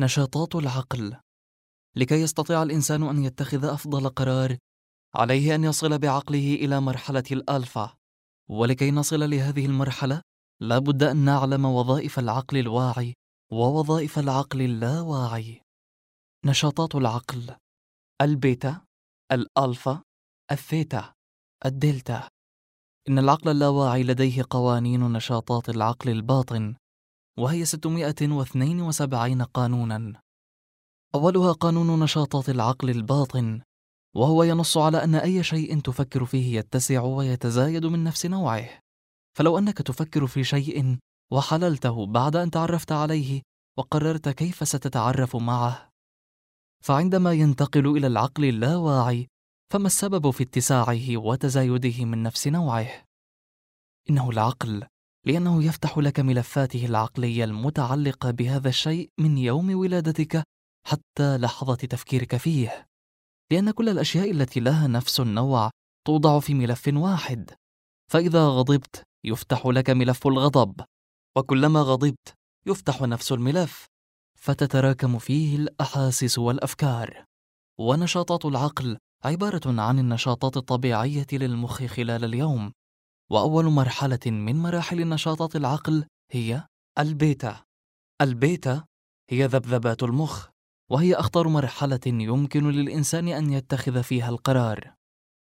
نشاطات العقل. لكي يستطيع الإنسان أن يتخذ أفضل قرار عليه أن يصل بعقله إلى مرحلة الألفا ولكي نصل لهذه المرحلة لا بد أن نعلم وظائف العقل الواعي ووظائف العقل اللاواعي. نشاطات العقل البيتا الألفا الثيتا الدلتا. إن العقل اللاواعي لديه قوانين نشاطات العقل الباطن. وهي 672 قانونا. أولها قانون نشاطات العقل الباطن وهو ينص على أن أي شيء تفكر فيه يتسع ويتزايد من نفس نوعه. فلو أنك تفكر في شيء وحللته بعد أن تعرفت عليه وقررت كيف ستتعرف معه. فعندما ينتقل إلى العقل اللاواعي فما السبب في اتساعه وتزايده من نفس نوعه؟ إنه العقل لأنه يفتح لك ملفاته العقلية المتعلقة بهذا الشيء من يوم ولادتك حتى لحظة تفكيرك فيه. لأن كل الأشياء التي لها نفس النوع توضع في ملف واحد. فإذا غضبت يفتح لك ملف الغضب. وكلما غضبت يفتح نفس الملف. فتتراكم فيه الأحاسيس والأفكار. ونشاطات العقل عبارة عن النشاطات الطبيعية للمخ خلال اليوم. وأول مرحلة من مراحل نشاطات العقل هي البيتا. البيتا هي ذبذبات المخ وهي أخطر مرحلة يمكن للإنسان أن يتخذ فيها القرار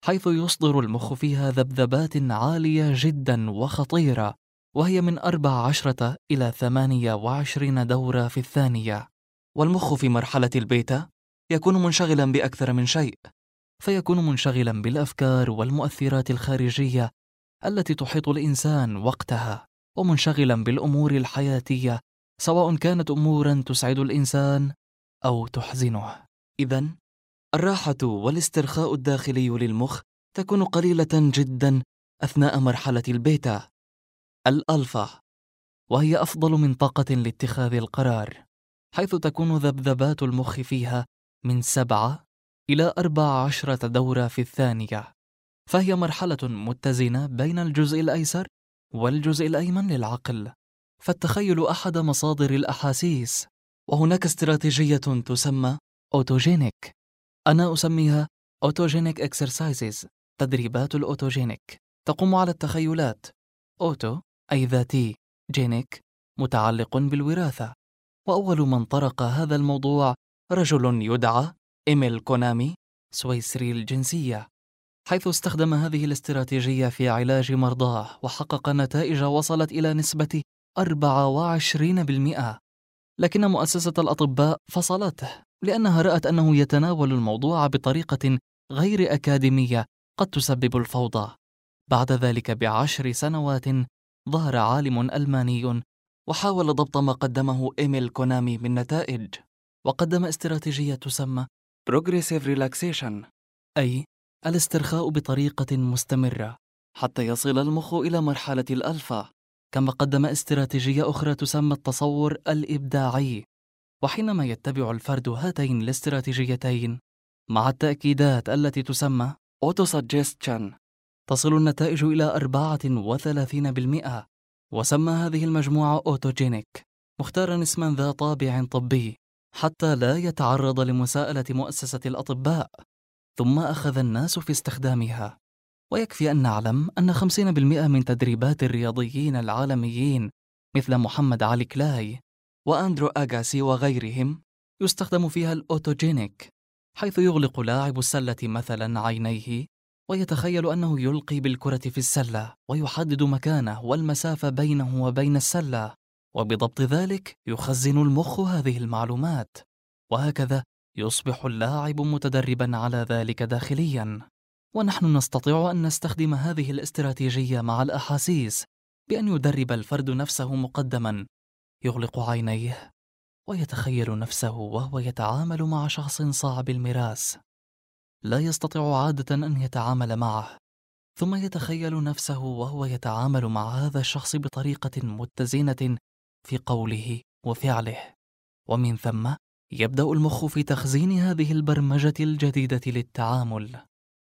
حيث يصدر المخ فيها ذبذبات عالية جدا وخطيرة وهي من أربع عشرة إلى ثمانية وعشرين دورة في الثانية. والمخ في مرحلة البيتا يكون منشغلا بأكثر من شيء فيكون منشغلا بالأفكار والمؤثرات الخارجية التي تحيط الإنسان وقتها ومنشغلا بالأمور الحياتية سواء كانت أمورا تسعد الإنسان أو تحزنه. إذا الراحة والاسترخاء الداخلي للمخ تكون قليلة جدا أثناء مرحلة البيتا. الألفا وهي أفضل منطقة لاتخاذ القرار حيث تكون ذبذبات المخ فيها من سبعة إلى أربع عشرة دورة في الثانية. فهي مرحلة متزنة بين الجزء الأيسر والجزء الأيمن للعقل فالتخيل أحد مصادر الأحاسيس وهناك استراتيجية تسمى autogenic. أنا أسميها autogenic exercises تدريبات ال autogenic تقوم على التخيلات. أوتو أي ذاتي جينيك متعلق بالوراثة. وأول من طرق هذا الموضوع رجل يدعى إيميل كونامي سويسري الجنسية. حيث استخدم هذه الاستراتيجية في علاج مرضاه وحقق نتائج وصلت إلى نسبة 24% لكن مؤسسة الأطباء فصلته لأنها رأت أنه يتناول الموضوع بطريقة غير أكاديمية قد تسبب الفوضى. بعد ذلك بعشر سنوات ظهر عالم ألماني وحاول ضبط ما قدمه إيميل كونامي من نتائج وقدم استراتيجية تسمى Progressive Relaxation أي الاسترخاء بطريقة مستمرة حتى يصل المخ إلى مرحلة الألفا كما قدم استراتيجية أخرى تسمى التصور الإبداعي. وحينما يتبع الفرد هاتين الاستراتيجيتين مع التأكيدات التي تسمى autosuggestion تصل النتائج إلى 34% وسمى هذه المجموعة autogenic مختارا اسما ذا طابع طبي حتى لا يتعرض لمساءلة مؤسسة الأطباء. ثم أخذ الناس في استخدامها. ويكفي أن نعلم أن 50% من تدريبات الرياضيين العالميين مثل محمد علي كلاي وأندرو أغاسي وغيرهم يستخدم فيها الأوتوجينيك حيث يغلق لاعب السلة مثلا عينيه ويتخيل أنه يلقي بالكرة في السلة ويحدد مكانه والمسافة بينه وبين السلة وبضبط ذلك يخزن المخ هذه المعلومات. وهكذا يصبح اللاعب متدربا على ذلك داخليا. ونحن نستطيع أن نستخدم هذه الاستراتيجية مع الأحاسيس بأن يدرب الفرد نفسه مقدما. يغلق عينيه ويتخيل نفسه وهو يتعامل مع شخص صعب المراس لا يستطيع عادة أن يتعامل معه ثم يتخيل نفسه وهو يتعامل مع هذا الشخص بطريقة متزنة في قوله وفعله. ومن ثم يبدأ المخ في تخزين هذه البرمجة الجديدة للتعامل.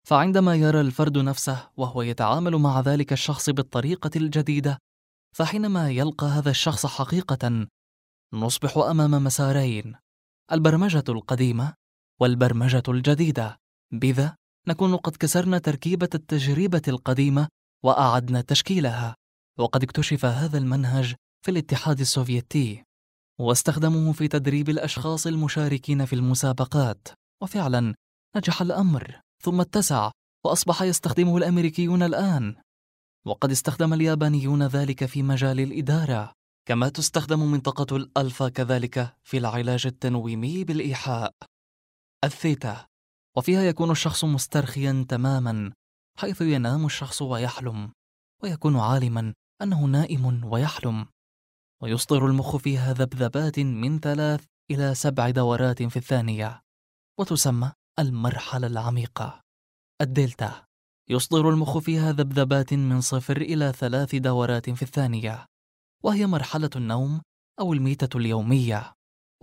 فعندما يرى الفرد نفسه وهو يتعامل مع ذلك الشخص بالطريقة الجديدة فحينما يلقى هذا الشخص حقيقة نصبح أمام مسارين البرمجة القديمة والبرمجة الجديدة. بذا نكون قد كسرنا تركيبة التجربة القديمة وأعدنا تشكيلها. وقد اكتشف هذا المنهج في الاتحاد السوفيتي. واستخدموه في تدريب الأشخاص المشاركين في المسابقات. وفعلا نجح الأمر ثم اتسع وأصبح يستخدمه الأمريكيون الآن. وقد استخدم اليابانيون ذلك في مجال الإدارة كما تستخدم منطقة الألفا كذلك في العلاج التنويمي بالإيحاء. الثيتا. وفيها يكون الشخص مسترخيا تماما حيث ينام الشخص ويحلم ويكون عالما أنه نائم ويحلم. ويصدر المخ فيها ذبذبات من ثلاث إلى سبع دورات في الثانية وتسمى المرحلة العميقة. الدلتا يصدر المخ فيها ذبذبات من صفر إلى ثلاث دورات في الثانية وهي مرحلة النوم أو الميتة اليومية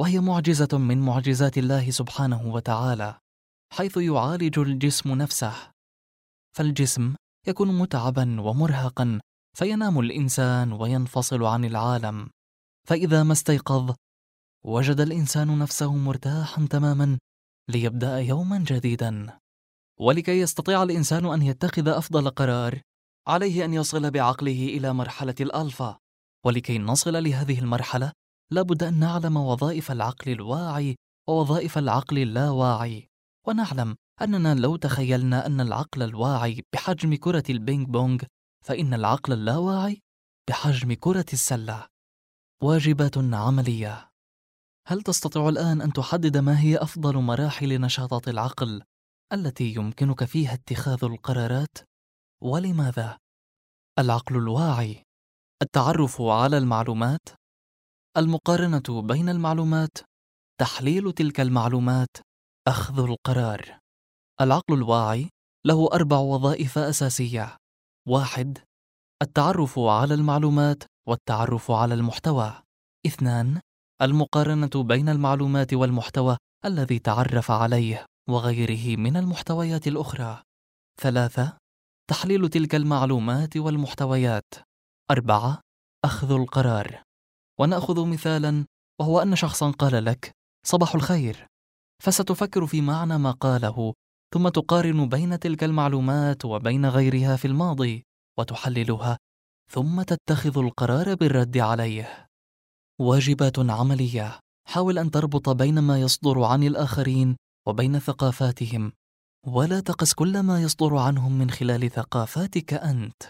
وهي معجزة من معجزات الله سبحانه وتعالى حيث يعالج الجسم نفسه. فالجسم يكون متعبا ومرهقا فينام الإنسان وينفصل عن العالم. فإذا ما استيقظ وجد الإنسان نفسه مرتاحا تماما ليبدأ يوما جديدا. ولكي يستطيع الإنسان أن يتخذ أفضل قرار عليه أن يصل بعقله إلى مرحلة الألفا. ولكي نصل لهذه المرحلة لابد أن نعلم وظائف العقل الواعي ووظائف العقل اللاواعي. ونعلم أننا لو تخيلنا أن العقل الواعي بحجم كرة البينج بونج فإن العقل اللاواعي بحجم كرة السلة. واجبات عملية. هل تستطيع الآن أن تحدد ما هي أفضل مراحل نشاطات العقل التي يمكنك فيها اتخاذ القرارات؟ ولماذا؟ العقل الواعي. التعرف على المعلومات. المقارنة بين المعلومات. تحليل تلك المعلومات. أخذ القرار. العقل الواعي له أربع وظائف أساسية. واحد التعرف على المعلومات والتعرف على المحتوى. اثنان المقارنة بين المعلومات والمحتوى الذي تعرف عليه وغيره من المحتويات الأخرى. ثلاثة تحليل تلك المعلومات والمحتويات. أربعة أخذ القرار. ونأخذ مثالا وهو أن شخصا قال لك صباح الخير. فستفكر في معنى ما قاله ثم تقارن بين تلك المعلومات وبين غيرها في الماضي وتحللها ثم تتخذ القرار بالرد عليه. واجبات عملية. حاول أن تربط بين ما يصدر عن الآخرين وبين ثقافاتهم ولا تقس كل ما يصدر عنهم من خلال ثقافاتك أنت.